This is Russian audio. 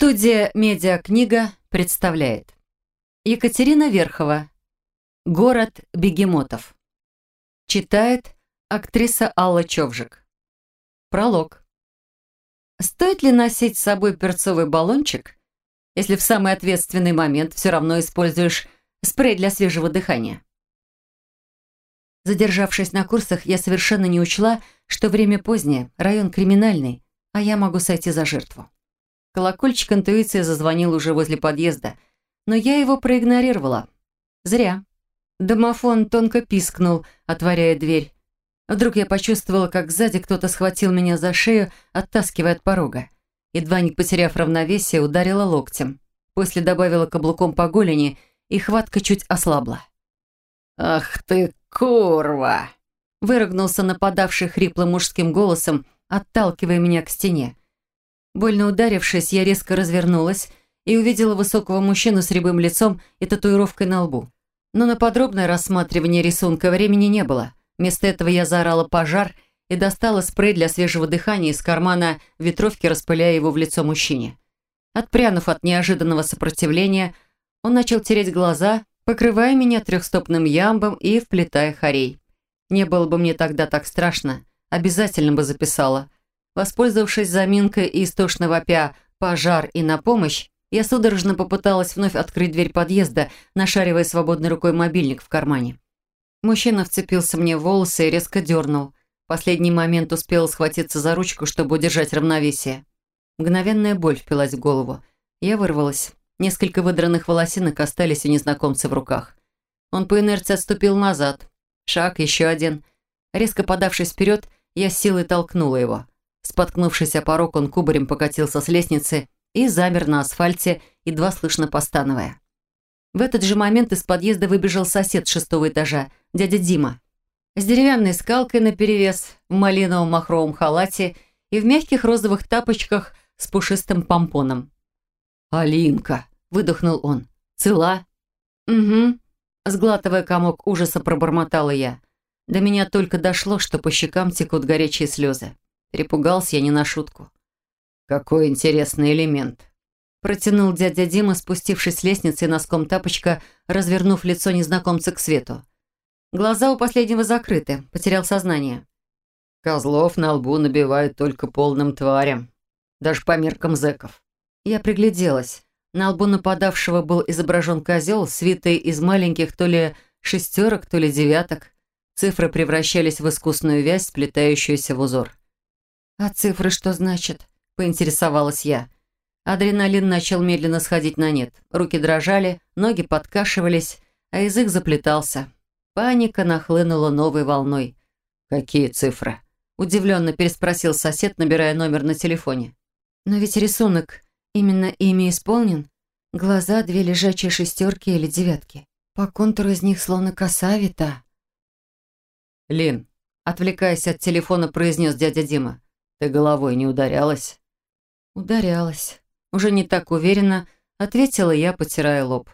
Студия «Медиакнига» представляет. Екатерина Верхова. «Город бегемотов» Читает актриса Алла Човжик. Пролог. Стоит ли носить с собой перцовый баллончик, если в самый ответственный момент все равно используешь спрей для свежего дыхания? Задержавшись на курсах, я совершенно не учла, что время позднее, район криминальный, а я могу сойти за жертву. Колокольчик интуиции зазвонил уже возле подъезда, но я его проигнорировала. Зря. Домофон тонко пискнул, отворяя дверь. Вдруг я почувствовала, как сзади кто-то схватил меня за шею, оттаскивая от порога. Едва не потеряв равновесие, ударила локтем. После добавила каблуком по голени, и хватка чуть ослабла. «Ах ты, курва!» Выругнулся нападавший хриплым мужским голосом, отталкивая меня к стене. Больно ударившись, я резко развернулась и увидела высокого мужчину с рябым лицом и татуировкой на лбу. Но на подробное рассматривание рисунка времени не было. Вместо этого я заорала пожар и достала спрей для свежего дыхания из кармана ветровки, распыляя его в лицо мужчине. Отпрянув от неожиданного сопротивления, он начал тереть глаза, покрывая меня трехстопным ямбом и вплетая хорей. Не было бы мне тогда так страшно, обязательно бы записала – Воспользовавшись заминкой и истошно вопя «пожар» и «на помощь», я судорожно попыталась вновь открыть дверь подъезда, нашаривая свободной рукой мобильник в кармане. Мужчина вцепился мне в волосы и резко дернул. В последний момент успел схватиться за ручку, чтобы удержать равновесие. Мгновенная боль впилась в голову. Я вырвалась. Несколько выдранных волосинок остались у незнакомца в руках. Он по инерции отступил назад. Шаг, еще один. Резко подавшись вперед, я с силой толкнула его. Споткнувшись о порог, он кубарем покатился с лестницы и замер на асфальте, едва слышно постановая. В этот же момент из подъезда выбежал сосед шестого этажа, дядя Дима. С деревянной скалкой наперевес, в малиновом махровом халате и в мягких розовых тапочках с пушистым помпоном. «Алинка!» – выдохнул он. «Цела?» «Угу», – сглатывая комок ужаса, пробормотала я. До меня только дошло, что по щекам текут горячие слезы. Перепугался я не на шутку. «Какой интересный элемент!» Протянул дядя Дима, спустившись с лестницы носком тапочка, развернув лицо незнакомца к свету. Глаза у последнего закрыты, потерял сознание. Козлов на лбу набивают только полным тварям, даже по меркам зэков. Я пригляделась. На лбу нападавшего был изображен козел, свитый из маленьких то ли шестерок, то ли девяток. Цифры превращались в искусную вязь, сплетающуюся в узор. «А цифры что значат?» – поинтересовалась я. Адреналин начал медленно сходить на нет. Руки дрожали, ноги подкашивались, а язык заплетался. Паника нахлынула новой волной. «Какие цифры?» – удивленно переспросил сосед, набирая номер на телефоне. «Но ведь рисунок именно ими исполнен. Глаза, две лежачие шестерки или девятки. По контуру из них словно коса вита». «Лин», – отвлекаясь от телефона, произнес дядя Дима. «Ты головой не ударялась?» «Ударялась. Уже не так уверенно», — ответила я, потирая лоб.